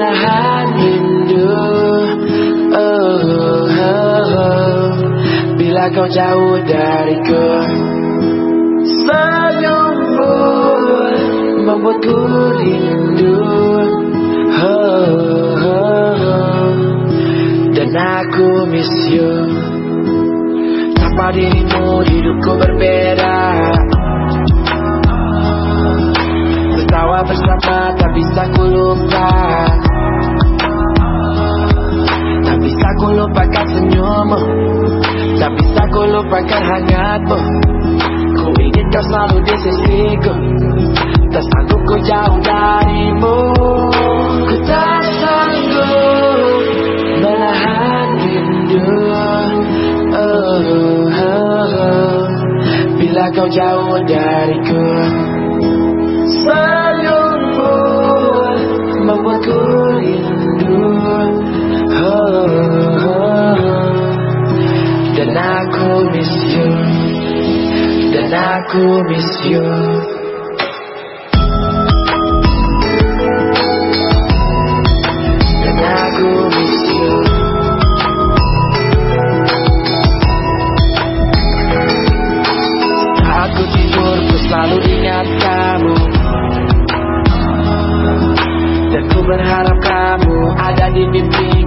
menahan rindu. Oh, oh, oh. Bila kau jauh dariku Senyummu membuatku rindu. Oh, oh, oh. Dan aku miss you. Tanpa dirimu hidupku berbeda. Tertawa bersama tak bisa ku lupa Tak bisa ku lupakan senyummu bisa ku lupakan hangatmu Ku ingin kau selalu di sisiku Tak sanggup ku jauh darimu Ku tak sanggup menahan rindu oh, oh, oh. Bila kau jauh dariku Senyummu Dan aku miss you. Dan aku miss you. Dan aku miss you. Aku tidur ku selalu ingat kamu. Dan ku berharap kamu ada di mimpiku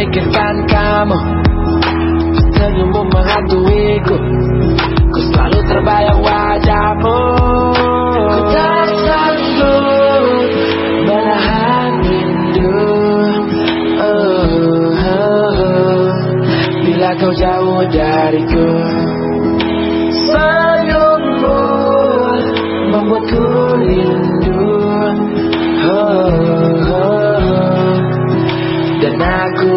memikirkan kamu. Senyummu menghantuiku. Ku selalu terbayang wajahmu. Ku menahan rindu. Oh, oh. Bila kau jauh dariku Senyummu membuatku rindu aku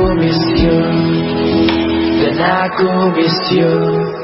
miss you